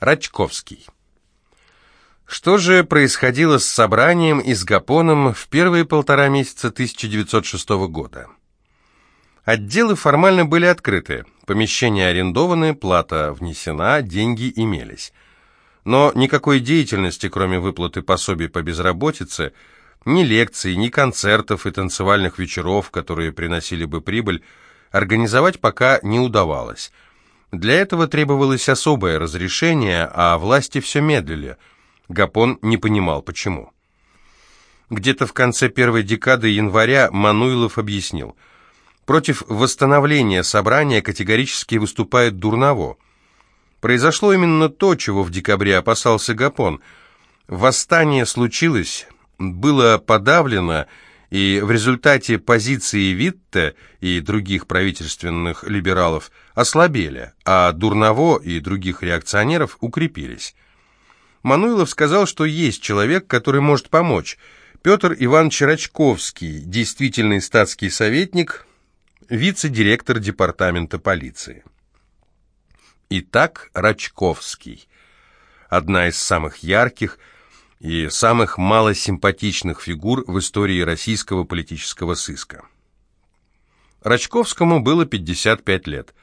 Рачковский. Что же происходило с собранием и с Гапоном в первые полтора месяца 1906 года? Отделы формально были открыты, помещения арендованы, плата внесена, деньги имелись. Но никакой деятельности, кроме выплаты пособий по безработице, ни лекций, ни концертов и танцевальных вечеров, которые приносили бы прибыль, организовать пока не удавалось – для этого требовалось особое разрешение, а власти все медлили. Гапон не понимал, почему. Где-то в конце первой декады января Мануилов объяснил. Против восстановления собрания категорически выступает Дурново. Произошло именно то, чего в декабре опасался Гапон. Восстание случилось, было подавлено, и в результате позиции Витте и других правительственных либералов ослабели, а Дурново и других реакционеров укрепились. Мануилов сказал, что есть человек, который может помочь. Петр Иванович Рачковский, действительный статский советник, вице-директор департамента полиции. Итак, Рачковский. Одна из самых ярких – и самых малосимпатичных фигур в истории российского политического сыска. Рачковскому было 55 лет.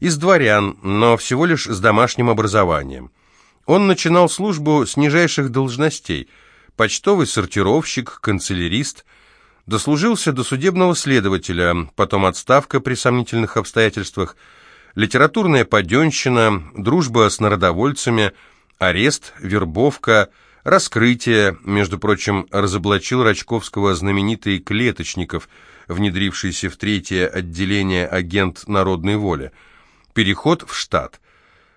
Из дворян, но всего лишь с домашним образованием. Он начинал службу с нижайших должностей – почтовый сортировщик, канцелярист, дослужился до судебного следователя, потом отставка при сомнительных обстоятельствах, литературная паденщина, дружба с народовольцами, арест, вербовка – Раскрытие, между прочим, разоблачил Рачковского знаменитый Клеточников, внедрившийся в третье отделение агент народной воли. Переход в штат.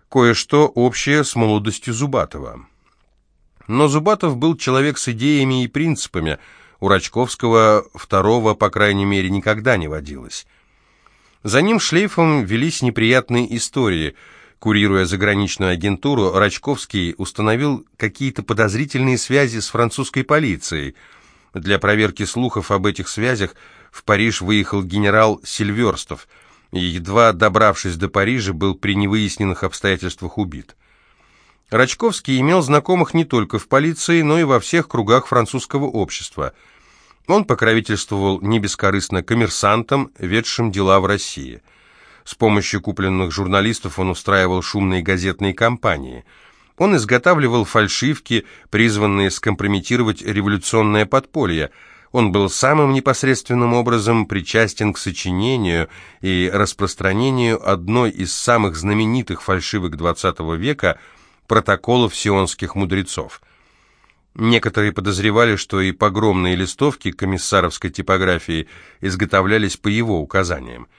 Кое-что общее с молодостью Зубатова. Но Зубатов был человек с идеями и принципами, у Рачковского второго, по крайней мере, никогда не водилось. За ним шлейфом велись неприятные истории – Курируя заграничную агентуру, Рачковский установил какие-то подозрительные связи с французской полицией. Для проверки слухов об этих связях в Париж выехал генерал Сильверстов и, едва добравшись до Парижа, был при невыясненных обстоятельствах убит. Рачковский имел знакомых не только в полиции, но и во всех кругах французского общества. Он покровительствовал не бескорыстно коммерсантам, ведшим дела в России – с помощью купленных журналистов он устраивал шумные газетные кампании. Он изготавливал фальшивки, призванные скомпрометировать революционное подполье. Он был самым непосредственным образом причастен к сочинению и распространению одной из самых знаменитых фальшивок XX века протоколов сионских мудрецов. Некоторые подозревали, что и погромные листовки комиссаровской типографии изготовлялись по его указаниям.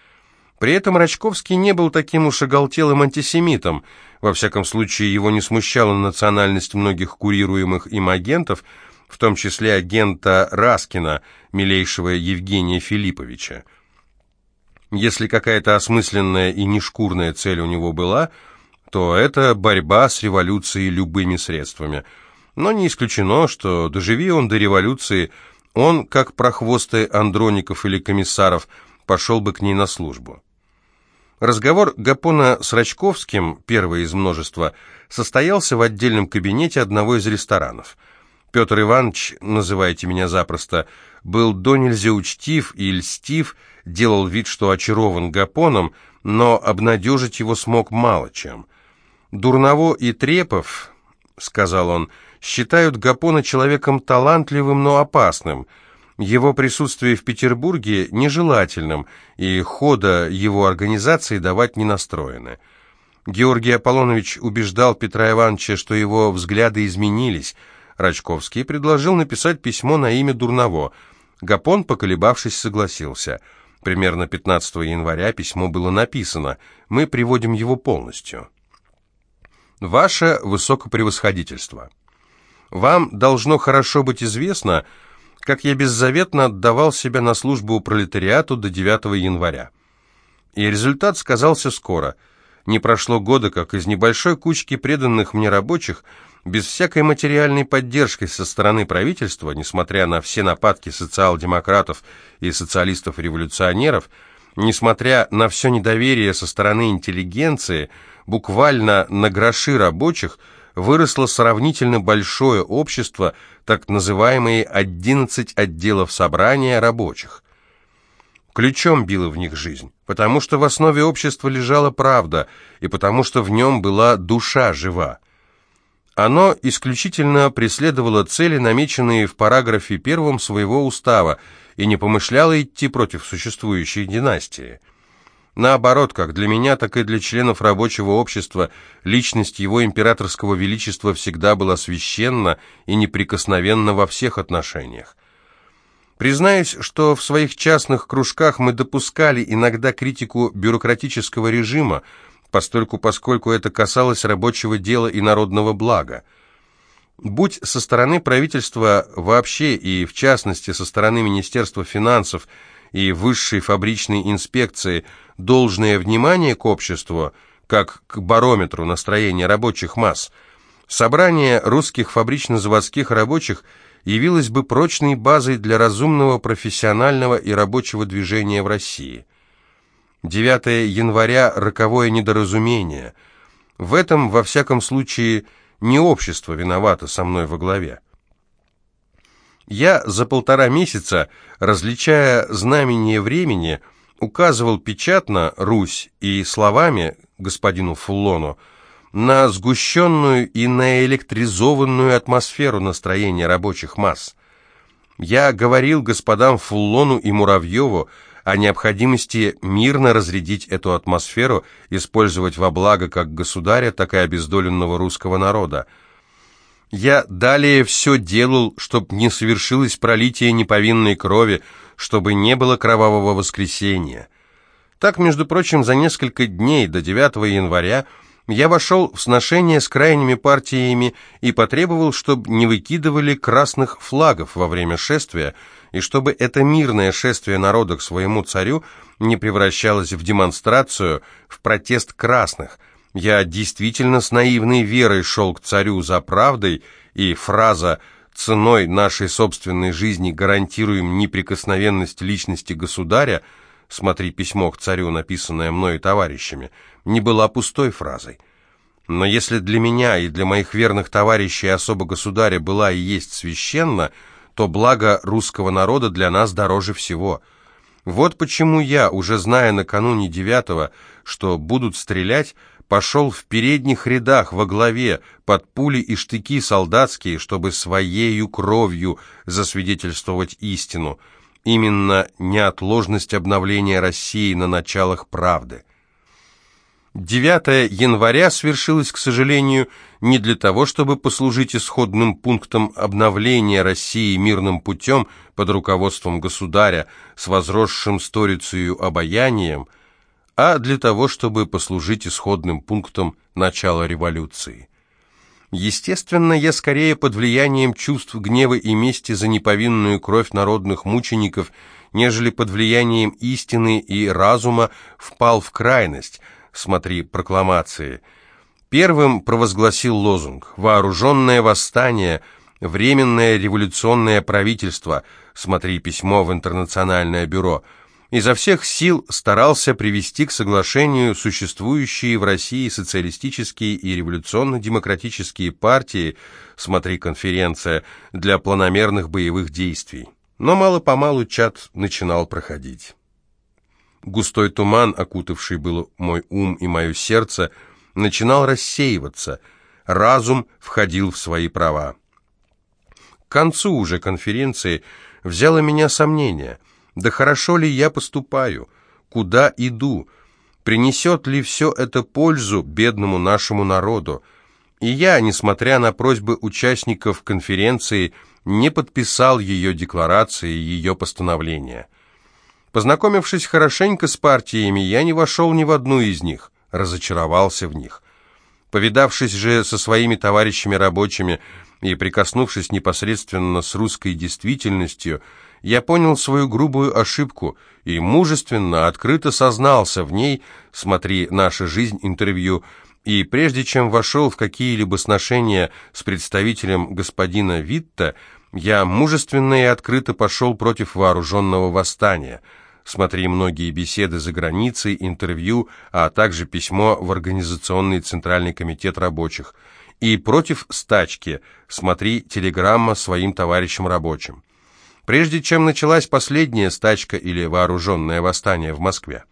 При этом Рачковский не был таким уж оголтелым антисемитом. Во всяком случае, его не смущала национальность многих курируемых им агентов, в том числе агента Раскина, милейшего Евгения Филипповича. Если какая-то осмысленная и нешкурная цель у него была, то это борьба с революцией любыми средствами. Но не исключено, что, доживи он до революции, он, как прохвосты Андроников или комиссаров, пошел бы к ней на службу. Разговор Гапона с Рачковским, первый из множества, состоялся в отдельном кабинете одного из ресторанов. Петр Иванович, называйте меня запросто, был до нельзя учтив и льстив, делал вид, что очарован Гапоном, но обнадежить его смог мало чем. «Дурново и Трепов», — сказал он, — «считают Гапона человеком талантливым, но опасным». Его присутствие в Петербурге нежелательным, и хода его организации давать не настроены. Георгий Аполлонович убеждал Петра Ивановича, что его взгляды изменились. Рачковский предложил написать письмо на имя Дурново. Гапон, поколебавшись, согласился. Примерно 15 января письмо было написано. Мы приводим его полностью. «Ваше высокопревосходительство, вам должно хорошо быть известно, как я беззаветно отдавал себя на службу пролетариату до 9 января. И результат сказался скоро. Не прошло года, как из небольшой кучки преданных мне рабочих, без всякой материальной поддержки со стороны правительства, несмотря на все нападки социал-демократов и социалистов-революционеров, несмотря на все недоверие со стороны интеллигенции, буквально на гроши рабочих, выросло сравнительно большое общество, так называемые 11 отделов собрания рабочих. Ключом била в них жизнь, потому что в основе общества лежала правда, и потому что в нем была душа жива. Оно исключительно преследовало цели, намеченные в параграфе первом своего устава, и не помышляло идти против существующей династии. Наоборот, как для меня, так и для членов рабочего общества, личность его императорского величества всегда была священна и неприкосновенна во всех отношениях. Признаюсь, что в своих частных кружках мы допускали иногда критику бюрократического режима, постольку поскольку это касалось рабочего дела и народного блага. Будь со стороны правительства вообще и в частности со стороны Министерства финансов и высшей фабричной инспекции должное внимание к обществу, как к барометру настроения рабочих масс, собрание русских фабрично-заводских рабочих явилось бы прочной базой для разумного профессионального и рабочего движения в России. 9 января – роковое недоразумение. В этом, во всяком случае, не общество виновато со мной во главе. Я за полтора месяца, различая знамение времени, указывал печатно «Русь» и словами господину Фуллону на сгущенную и наэлектризованную атмосферу настроения рабочих масс. Я говорил господам Фуллону и Муравьеву о необходимости мирно разрядить эту атмосферу, использовать во благо как государя, так и обездоленного русского народа. Я далее все делал, чтобы не совершилось пролитие неповинной крови, чтобы не было кровавого воскресения. Так, между прочим, за несколько дней до 9 января я вошел в сношение с крайними партиями и потребовал, чтобы не выкидывали красных флагов во время шествия, и чтобы это мирное шествие народа к своему царю не превращалось в демонстрацию, в протест красных – я действительно с наивной верой шел к царю за правдой, и фраза «ценой нашей собственной жизни гарантируем неприкосновенность личности государя» смотри письмо к царю, написанное мной и товарищами, не была пустой фразой. Но если для меня и для моих верных товарищей особо государя была и есть священна, то благо русского народа для нас дороже всего. Вот почему я, уже зная накануне девятого, что будут стрелять, пошел в передних рядах во главе под пули и штыки солдатские, чтобы своею кровью засвидетельствовать истину, именно неотложность обновления России на началах правды. 9 января свершилось, к сожалению, не для того, чтобы послужить исходным пунктом обновления России мирным путем под руководством государя с возросшим сторицею обаянием – а для того, чтобы послужить исходным пунктом начала революции. Естественно, я скорее под влиянием чувств гнева и мести за неповинную кровь народных мучеников, нежели под влиянием истины и разума впал в крайность, смотри прокламации. Первым провозгласил лозунг «Вооруженное восстание», «Временное революционное правительство», смотри письмо в Интернациональное бюро – изо всех сил старался привести к соглашению существующие в России социалистические и революционно-демократические партии, смотри конференция, для планомерных боевых действий. Но мало-помалу чат начинал проходить. Густой туман, окутавший был мой ум и мое сердце, начинал рассеиваться, разум входил в свои права. К концу уже конференции взяло меня сомнение – да хорошо ли я поступаю? Куда иду? Принесет ли все это пользу бедному нашему народу? И я, несмотря на просьбы участников конференции, не подписал ее декларации, ее постановления. Познакомившись хорошенько с партиями, я не вошел ни в одну из них, разочаровался в них. Повидавшись же со своими товарищами рабочими и прикоснувшись непосредственно с русской действительностью, я понял свою грубую ошибку и мужественно, открыто сознался в ней, смотри «Наша жизнь» интервью, и прежде чем вошел в какие-либо сношения с представителем господина Витта, я мужественно и открыто пошел против вооруженного восстания. Смотри многие беседы за границей, интервью, а также письмо в Организационный Центральный комитет рабочих. И против стачки смотри телеграмма своим товарищам рабочим. Прежде чем началась последняя стачка или вооруженное восстание в Москве.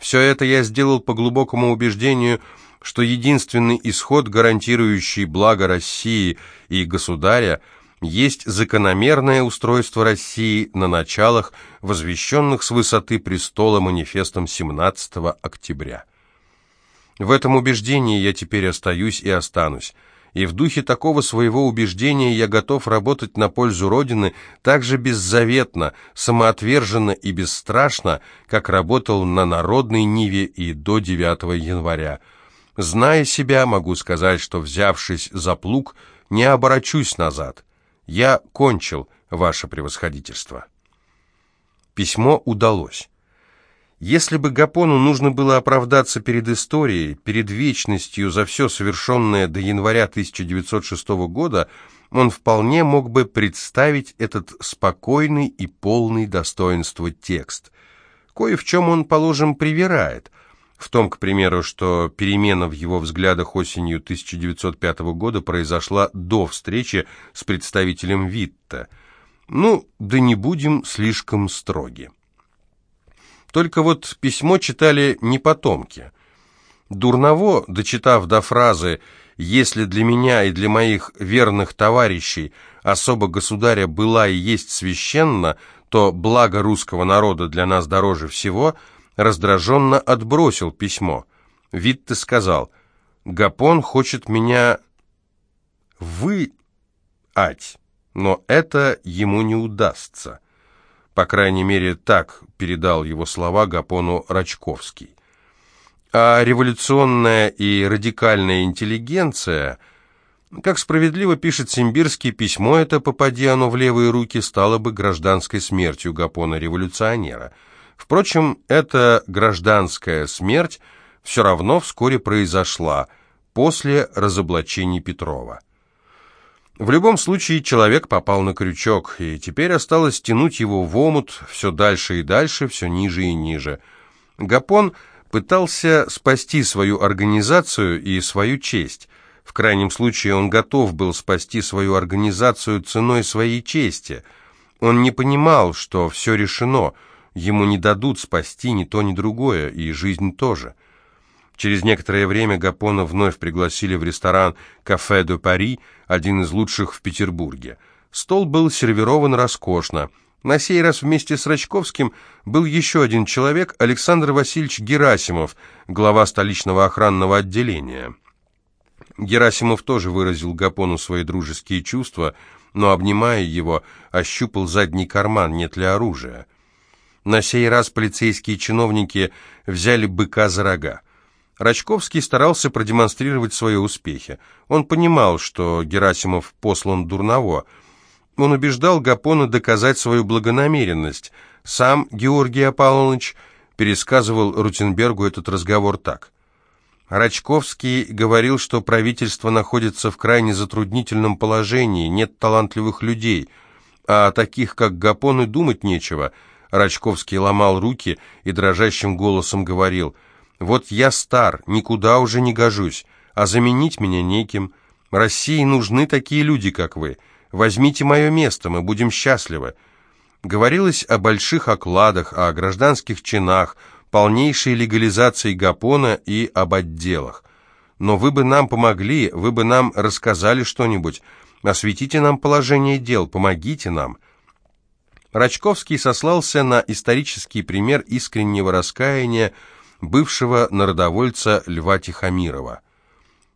Все это я сделал по глубокому убеждению, что единственный исход, гарантирующий благо России и государя, есть закономерное устройство России на началах, возвещенных с высоты престола манифестом 17 октября. В этом убеждении я теперь остаюсь и останусь, и в духе такого своего убеждения я готов работать на пользу Родины так же беззаветно, самоотверженно и бесстрашно, как работал на народной ниве и до 9 января. Зная себя, могу сказать, что, взявшись за плуг, не оборачусь назад. Я кончил, ваше превосходительство. Письмо удалось. Если бы Гапону нужно было оправдаться перед историей, перед вечностью за все совершенное до января 1906 года, он вполне мог бы представить этот спокойный и полный достоинства текст. Кое в чем он, положим, привирает – в том, к примеру, что перемена в его взглядах осенью 1905 года произошла до встречи с представителем Витта. Ну, да не будем слишком строги. Только вот письмо читали не потомки. Дурново, дочитав до фразы «Если для меня и для моих верных товарищей особо государя была и есть священна, то благо русского народа для нас дороже всего», раздраженно отбросил письмо. Витте сказал, «Гапон хочет меня вы, ать, но это ему не удастся». По крайней мере, так передал его слова Гапону Рачковский. А революционная и радикальная интеллигенция, как справедливо пишет Симбирский, письмо это, попади оно в левые руки, стало бы гражданской смертью Гапона-революционера – Впрочем, эта гражданская смерть все равно вскоре произошла после разоблачений Петрова. В любом случае человек попал на крючок, и теперь осталось тянуть его в омут все дальше и дальше, все ниже и ниже. Гапон пытался спасти свою организацию и свою честь. В крайнем случае он готов был спасти свою организацию ценой своей чести. Он не понимал, что все решено – Ему не дадут спасти ни то, ни другое, и жизнь тоже. Через некоторое время Гапона вновь пригласили в ресторан «Кафе де Пари», один из лучших в Петербурге. Стол был сервирован роскошно. На сей раз вместе с Рачковским был еще один человек, Александр Васильевич Герасимов, глава столичного охранного отделения. Герасимов тоже выразил Гапону свои дружеские чувства, но, обнимая его, ощупал задний карман, нет ли оружия. На сей раз полицейские чиновники взяли быка за рога. Рачковский старался продемонстрировать свои успехи. Он понимал, что Герасимов послан дурново. Он убеждал Гапона доказать свою благонамеренность. Сам Георгий Аполлоныч пересказывал Рутенбергу этот разговор так. Рачковский говорил, что правительство находится в крайне затруднительном положении, нет талантливых людей, а о таких, как Гапон, и думать нечего – Рачковский ломал руки и дрожащим голосом говорил, «Вот я стар, никуда уже не гожусь, а заменить меня неким. России нужны такие люди, как вы. Возьмите мое место, мы будем счастливы». Говорилось о больших окладах, о гражданских чинах, полнейшей легализации Гапона и об отделах. Но вы бы нам помогли, вы бы нам рассказали что-нибудь. Осветите нам положение дел, помогите нам. Рачковский сослался на исторический пример искреннего раскаяния бывшего народовольца Льва Тихомирова.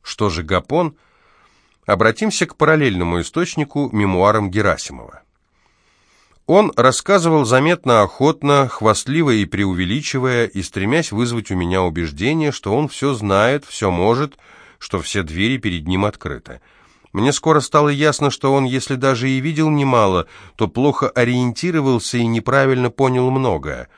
Что же Гапон? Обратимся к параллельному источнику, мемуарам Герасимова. Он рассказывал заметно охотно, хвастливо и преувеличивая, и стремясь вызвать у меня убеждение, что он все знает, все может, что все двери перед ним открыты. Мне скоро стало ясно, что он, если даже и видел немало, то плохо ориентировался и неправильно понял многое.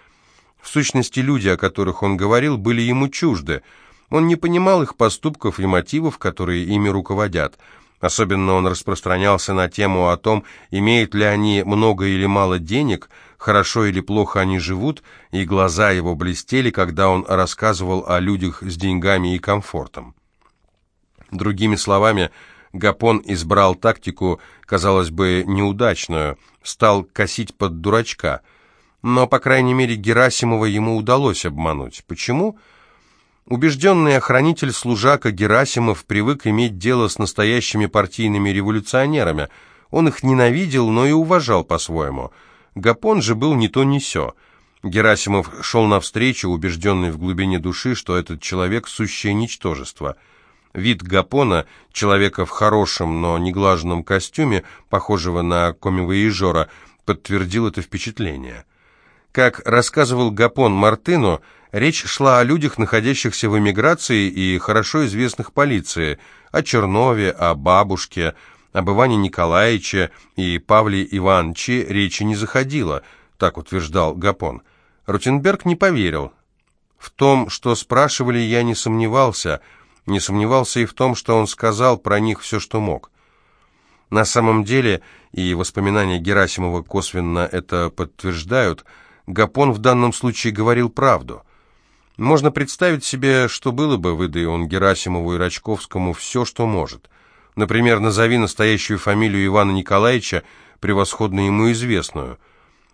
В сущности, люди, о которых он говорил, были ему чужды. Он не понимал их поступков и мотивов, которые ими руководят. Особенно он распространялся на тему о том, имеют ли они много или мало денег, хорошо или плохо они живут, и глаза его блестели, когда он рассказывал о людях с деньгами и комфортом. Другими словами, Гапон избрал тактику, казалось бы, неудачную, стал косить под дурачка. Но, по крайней мере, Герасимова ему удалось обмануть. Почему? Убежденный охранитель-служака Герасимов привык иметь дело с настоящими партийными революционерами. Он их ненавидел, но и уважал по-своему. Гапон же был не то ни сё. Герасимов шел навстречу, убежденный в глубине души, что этот человек – сущее ничтожество. Вид Гапона, человека в хорошем, но неглаженном костюме, похожего на комивояжера, подтвердил это впечатление. Как рассказывал Гапон Мартыну, Речь шла о людях, находящихся в эмиграции и хорошо известных полиции, о Чернове, о бабушке, об Иване Николаевиче и Павле Ивановиче речи не заходило, так утверждал Гапон. Рутенберг не поверил. В том, что спрашивали, я не сомневался, не сомневался и в том, что он сказал про них все, что мог. На самом деле, и воспоминания Герасимова косвенно это подтверждают, Гапон в данном случае говорил правду – можно представить себе, что было бы, выдай он Герасимову и Рачковскому все, что может. Например, назови настоящую фамилию Ивана Николаевича, превосходно ему известную.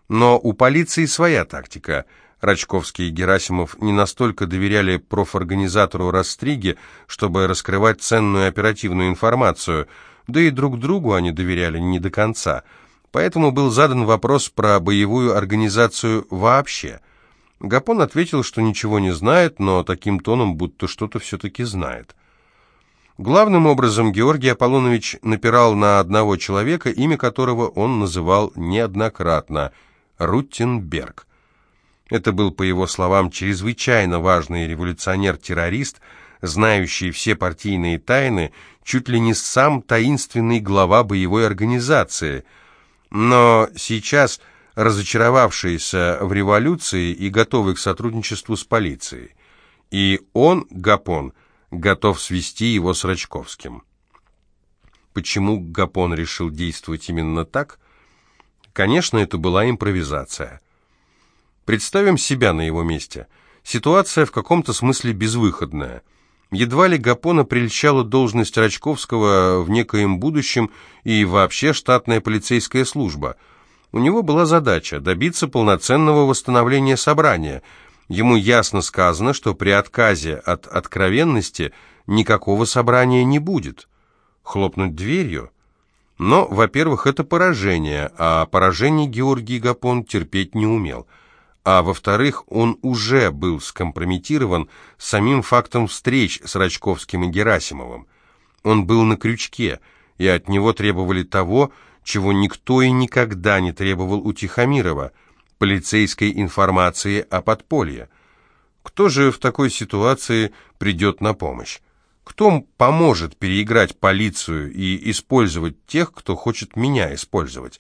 Но у полиции своя тактика. Рачковский и Герасимов не настолько доверяли профорганизатору Растриге, чтобы раскрывать ценную оперативную информацию, да и друг другу они доверяли не до конца. Поэтому был задан вопрос про боевую организацию вообще – Гапон ответил, что ничего не знает, но таким тоном, будто что-то все-таки знает. Главным образом Георгий Аполлонович напирал на одного человека, имя которого он называл неоднократно – Руттенберг. Это был, по его словам, чрезвычайно важный революционер-террорист, знающий все партийные тайны, чуть ли не сам таинственный глава боевой организации. Но сейчас разочаровавшийся в революции и готовый к сотрудничеству с полицией. И он, Гапон, готов свести его с Рачковским. Почему Гапон решил действовать именно так? Конечно, это была импровизация. Представим себя на его месте. Ситуация в каком-то смысле безвыходная. Едва ли Гапона прельщала должность Рачковского в некоем будущем и вообще штатная полицейская служба – у него была задача добиться полноценного восстановления собрания. Ему ясно сказано, что при отказе от откровенности никакого собрания не будет. Хлопнуть дверью? Но, во-первых, это поражение, а поражение Георгий Гапон терпеть не умел. А во-вторых, он уже был скомпрометирован самим фактом встреч с Рачковским и Герасимовым. Он был на крючке, и от него требовали того, чего никто и никогда не требовал у Тихомирова – полицейской информации о подполье. Кто же в такой ситуации придет на помощь? Кто поможет переиграть полицию и использовать тех, кто хочет меня использовать?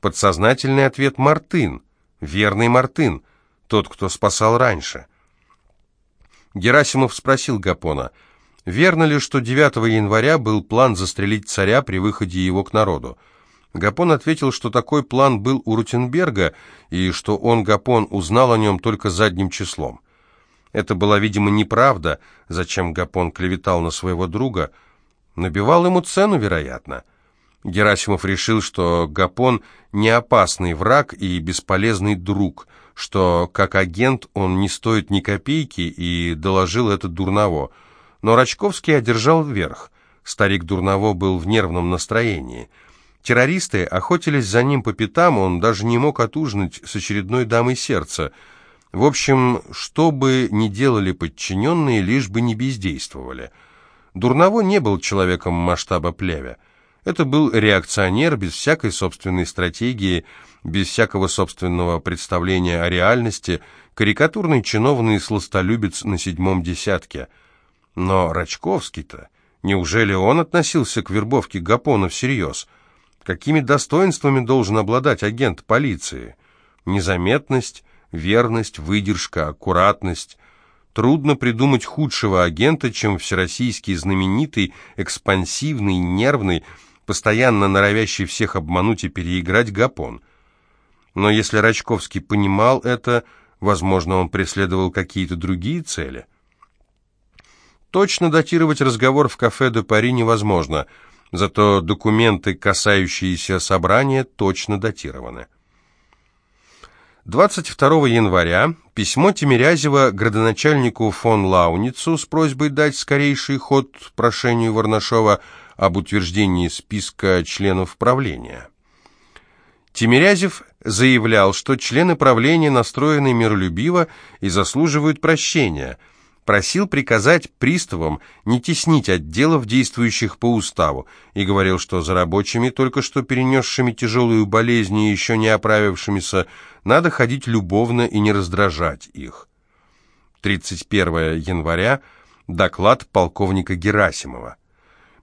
Подсознательный ответ – Мартын, верный Мартын, тот, кто спасал раньше. Герасимов спросил Гапона, верно ли, что 9 января был план застрелить царя при выходе его к народу? Гапон ответил, что такой план был у Рутенберга, и что он, Гапон, узнал о нем только задним числом. Это была, видимо, неправда, зачем Гапон клеветал на своего друга. Набивал ему цену, вероятно. Герасимов решил, что Гапон не опасный враг и бесполезный друг, что как агент он не стоит ни копейки, и доложил это Дурново. Но Рачковский одержал верх. Старик Дурново был в нервном настроении – Террористы охотились за ним по пятам, он даже не мог отужинать с очередной дамой сердца. В общем, что бы ни делали подчиненные, лишь бы не бездействовали. Дурново не был человеком масштаба плевя. Это был реакционер без всякой собственной стратегии, без всякого собственного представления о реальности, карикатурный чиновный сластолюбец на седьмом десятке. Но Рачковский-то, неужели он относился к вербовке Гапона всерьез – Какими достоинствами должен обладать агент полиции? Незаметность, верность, выдержка, аккуратность. Трудно придумать худшего агента, чем всероссийский знаменитый, экспансивный, нервный, постоянно норовящий всех обмануть и переиграть Гапон. Но если Рачковский понимал это, возможно, он преследовал какие-то другие цели. Точно датировать разговор в кафе де Пари невозможно, зато документы, касающиеся собрания, точно датированы. 22 января письмо Тимирязева градоначальнику фон Лауницу с просьбой дать скорейший ход прошению Варнашова об утверждении списка членов правления. Тимирязев заявлял, что члены правления настроены миролюбиво и заслуживают прощения – просил приказать приставам не теснить отделов, действующих по уставу, и говорил, что за рабочими, только что перенесшими тяжелую болезнь и еще не оправившимися, надо ходить любовно и не раздражать их. 31 января. Доклад полковника Герасимова.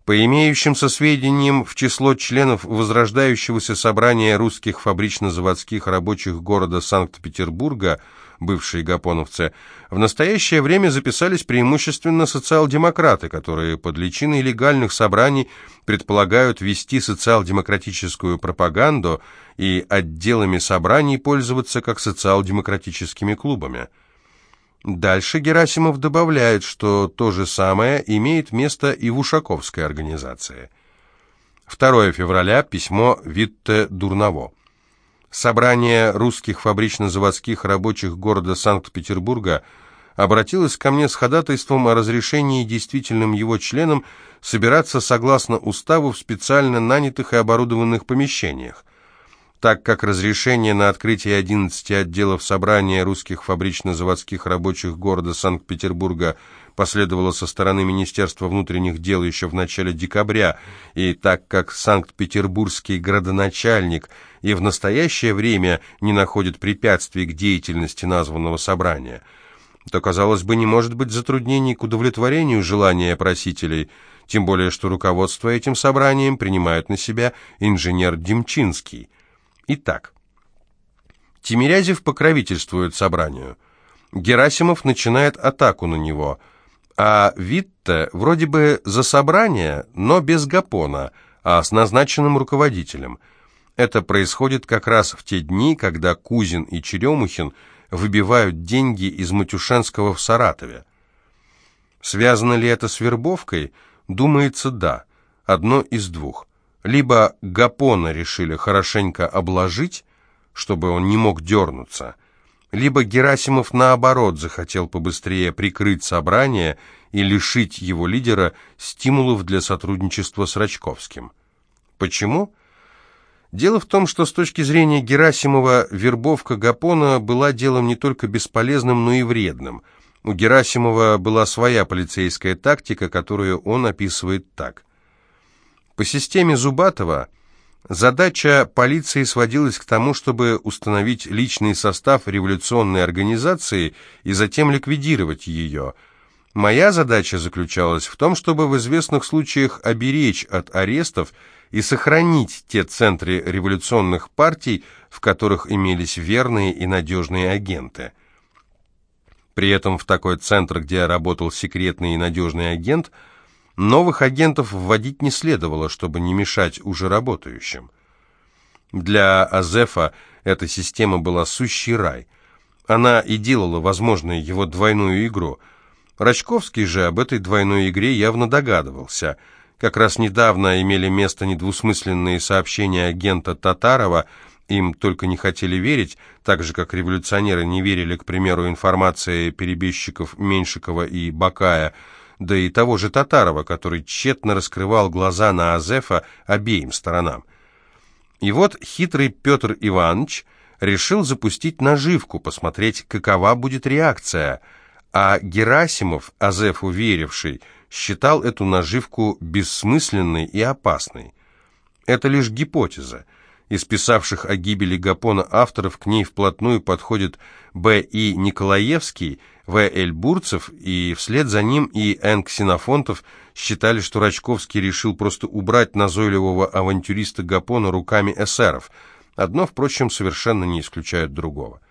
По имеющимся сведениям, в число членов возрождающегося собрания русских фабрично-заводских рабочих города Санкт-Петербурга – бывшие гапоновцы, в настоящее время записались преимущественно социал-демократы, которые под личиной легальных собраний предполагают вести социал-демократическую пропаганду и отделами собраний пользоваться как социал-демократическими клубами. Дальше Герасимов добавляет, что то же самое имеет место и в Ушаковской организации. 2 февраля, письмо Витте Дурново. Собрание русских фабрично-заводских рабочих города Санкт-Петербурга обратилось ко мне с ходатайством о разрешении действительным его членам собираться согласно уставу в специально нанятых и оборудованных помещениях. Так как разрешение на открытие 11 отделов собрания русских фабрично-заводских рабочих города Санкт-Петербурга последовало со стороны Министерства внутренних дел еще в начале декабря, и так как Санкт-Петербургский градоначальник – и в настоящее время не находит препятствий к деятельности названного собрания, то, казалось бы, не может быть затруднений к удовлетворению желания просителей, тем более что руководство этим собранием принимает на себя инженер Демчинский. Итак, Тимирязев покровительствует собранию. Герасимов начинает атаку на него, а Витте вроде бы за собрание, но без Гапона, а с назначенным руководителем – это происходит как раз в те дни, когда Кузин и Черемухин выбивают деньги из Матюшенского в Саратове. Связано ли это с вербовкой? Думается, да. Одно из двух. Либо Гапона решили хорошенько обложить, чтобы он не мог дернуться, либо Герасимов, наоборот, захотел побыстрее прикрыть собрание и лишить его лидера стимулов для сотрудничества с Рачковским. Почему? Дело в том, что с точки зрения Герасимова вербовка Гапона была делом не только бесполезным, но и вредным. У Герасимова была своя полицейская тактика, которую он описывает так. По системе Зубатова задача полиции сводилась к тому, чтобы установить личный состав революционной организации и затем ликвидировать ее. Моя задача заключалась в том, чтобы в известных случаях оберечь от арестов и сохранить те центры революционных партий, в которых имелись верные и надежные агенты. При этом в такой центр, где работал секретный и надежный агент, новых агентов вводить не следовало, чтобы не мешать уже работающим. Для Азефа эта система была сущий рай. Она и делала возможной его двойную игру. Рачковский же об этой двойной игре явно догадывался – как раз недавно имели место недвусмысленные сообщения агента Татарова, им только не хотели верить, так же, как революционеры не верили, к примеру, информации перебежчиков Меньшикова и Бакая, да и того же Татарова, который тщетно раскрывал глаза на Азефа обеим сторонам. И вот хитрый Петр Иванович решил запустить наживку, посмотреть, какова будет реакция, а Герасимов, Азефу веривший, считал эту наживку бессмысленной и опасной. Это лишь гипотеза. Из писавших о гибели Гапона авторов к ней вплотную подходят Б. И. Николаевский, В. Л. Бурцев и вслед за ним и Н. Ксенофонтов считали, что Рачковский решил просто убрать назойливого авантюриста Гапона руками эсеров. Одно, впрочем, совершенно не исключает другого.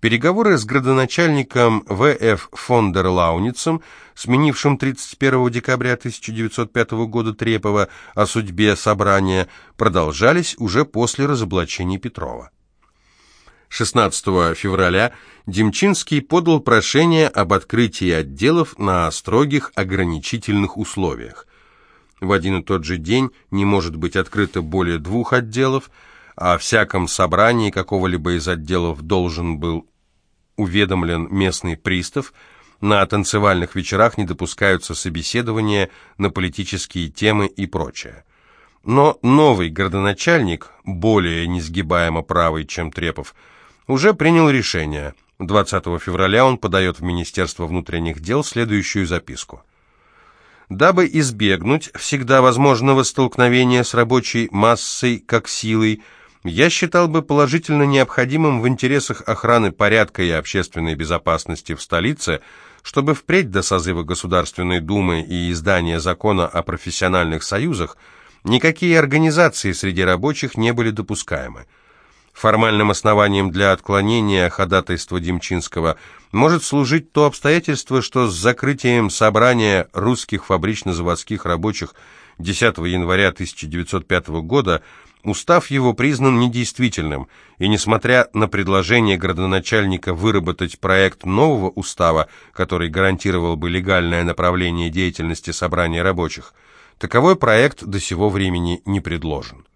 Переговоры с градоначальником В.Ф. фон дер Лауницем, сменившим 31 декабря 1905 года Трепова о судьбе собрания, продолжались уже после разоблачения Петрова. 16 февраля Демчинский подал прошение об открытии отделов на строгих ограничительных условиях. В один и тот же день не может быть открыто более двух отделов, о всяком собрании какого-либо из отделов должен был уведомлен местный пристав, на танцевальных вечерах не допускаются собеседования на политические темы и прочее. Но новый городоначальник, более несгибаемо правый, чем Трепов, уже принял решение. 20 февраля он подает в Министерство внутренних дел следующую записку. Дабы избегнуть всегда возможного столкновения с рабочей массой как силой, я считал бы положительно необходимым в интересах охраны порядка и общественной безопасности в столице, чтобы впредь до созыва Государственной Думы и издания закона о профессиональных союзах никакие организации среди рабочих не были допускаемы. Формальным основанием для отклонения ходатайства Демчинского может служить то обстоятельство, что с закрытием собрания русских фабрично-заводских рабочих 10 января 1905 года Устав его признан недействительным, и несмотря на предложение градоначальника выработать проект нового устава, который гарантировал бы легальное направление деятельности собрания рабочих, таковой проект до сего времени не предложен.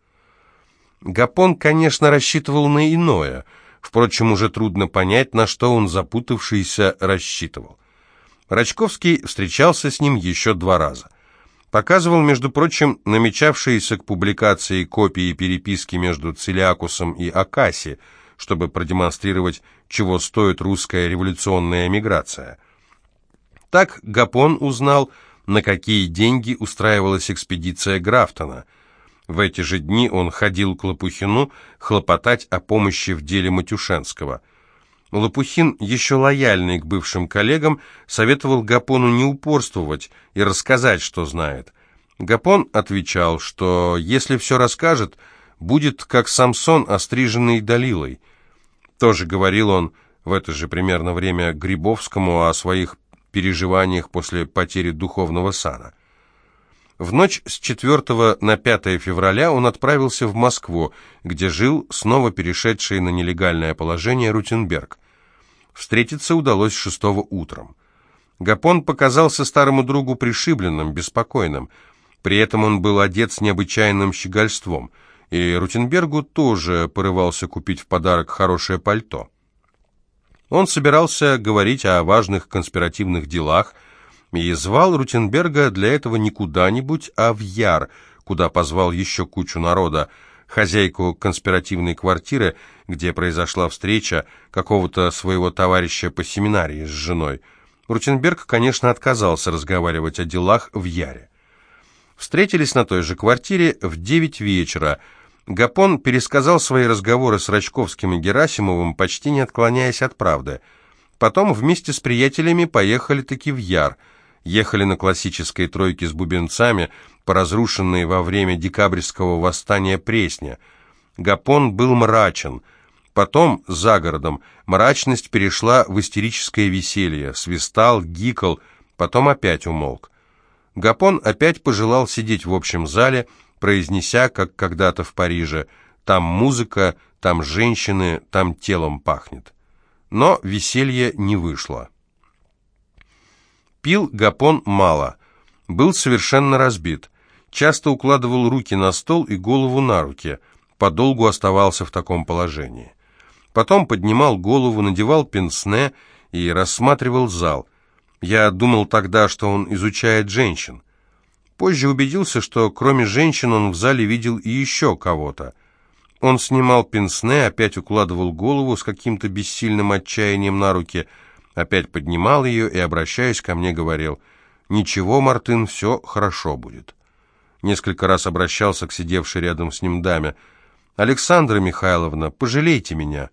Гапон, конечно, рассчитывал на иное, впрочем, уже трудно понять, на что он, запутавшийся, рассчитывал. Рачковский встречался с ним еще два раза показывал, между прочим, намечавшиеся к публикации копии переписки между Целиакусом и Акаси, чтобы продемонстрировать, чего стоит русская революционная эмиграция. Так Гапон узнал, на какие деньги устраивалась экспедиция Графтона. В эти же дни он ходил к Лопухину хлопотать о помощи в деле Матюшенского – Лопухин, еще лояльный к бывшим коллегам, советовал Гапону не упорствовать и рассказать, что знает. Гапон отвечал, что если все расскажет, будет как Самсон, остриженный Далилой. Тоже говорил он в это же примерно время Грибовскому о своих переживаниях после потери духовного сана. В ночь с 4 на 5 февраля он отправился в Москву, где жил снова перешедший на нелегальное положение Рутенберг. Встретиться удалось 6 утром. Гапон показался старому другу пришибленным, беспокойным. При этом он был одет с необычайным щегольством, и Рутенбергу тоже порывался купить в подарок хорошее пальто. Он собирался говорить о важных конспиративных делах, и звал Рутенберга для этого не куда-нибудь, а в Яр, куда позвал еще кучу народа, хозяйку конспиративной квартиры, где произошла встреча какого-то своего товарища по семинарии с женой. Рутенберг, конечно, отказался разговаривать о делах в Яре. Встретились на той же квартире в девять вечера. Гапон пересказал свои разговоры с Рачковским и Герасимовым, почти не отклоняясь от правды. Потом вместе с приятелями поехали таки в Яр – ехали на классической тройке с бубенцами, по разрушенной во время декабрьского восстания Пресня. Гапон был мрачен. Потом, за городом, мрачность перешла в истерическое веселье, свистал, гикал, потом опять умолк. Гапон опять пожелал сидеть в общем зале, произнеся, как когда-то в Париже, «Там музыка, там женщины, там телом пахнет». Но веселье не вышло. Пил Гапон мало. Был совершенно разбит. Часто укладывал руки на стол и голову на руки. Подолгу оставался в таком положении. Потом поднимал голову, надевал пенсне и рассматривал зал. Я думал тогда, что он изучает женщин. Позже убедился, что кроме женщин он в зале видел и еще кого-то. Он снимал пенсне, опять укладывал голову с каким-то бессильным отчаянием на руки – опять поднимал ее и, обращаясь ко мне, говорил, «Ничего, Мартын, все хорошо будет». Несколько раз обращался к сидевшей рядом с ним даме, «Александра Михайловна, пожалейте меня».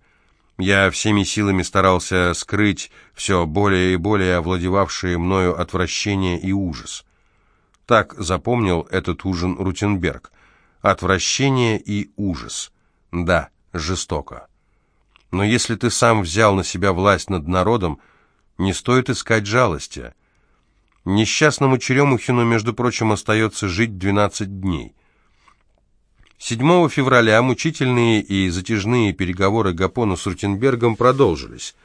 Я всеми силами старался скрыть все более и более овладевавшие мною отвращение и ужас. Так запомнил этот ужин Рутенберг. Отвращение и ужас. Да, жестоко. Но если ты сам взял на себя власть над народом, не стоит искать жалости. Несчастному Черемухину, между прочим, остается жить 12 дней. 7 февраля мучительные и затяжные переговоры Гапона с Рутенбергом продолжились.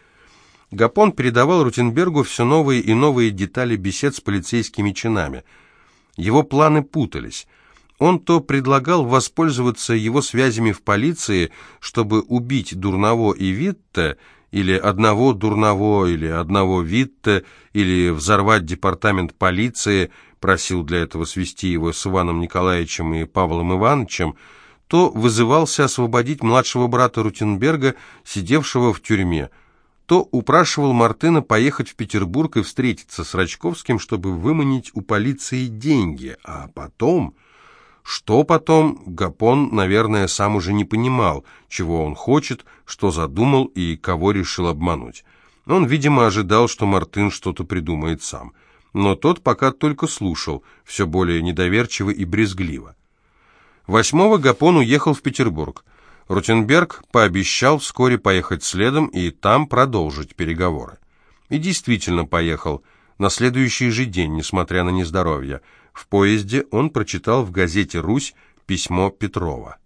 Гапон передавал Рутенбергу все новые и новые детали бесед с полицейскими чинами. Его планы путались. Он то предлагал воспользоваться его связями в полиции, чтобы убить Дурново и Витте, или одного Дурново, или одного Витте, или взорвать департамент полиции, просил для этого свести его с Иваном Николаевичем и Павлом Ивановичем, то вызывался освободить младшего брата Рутенберга, сидевшего в тюрьме, то упрашивал Мартына поехать в Петербург и встретиться с Рачковским, чтобы выманить у полиции деньги, а потом... Что потом, Гапон, наверное, сам уже не понимал, чего он хочет, что задумал и кого решил обмануть. Он, видимо, ожидал, что Мартын что-то придумает сам. Но тот пока только слушал, все более недоверчиво и брезгливо. Восьмого Гапон уехал в Петербург. Рутенберг пообещал вскоре поехать следом и там продолжить переговоры. И действительно поехал, на следующий же день, несмотря на нездоровье. В поезде он прочитал в газете «Русь» письмо Петрова.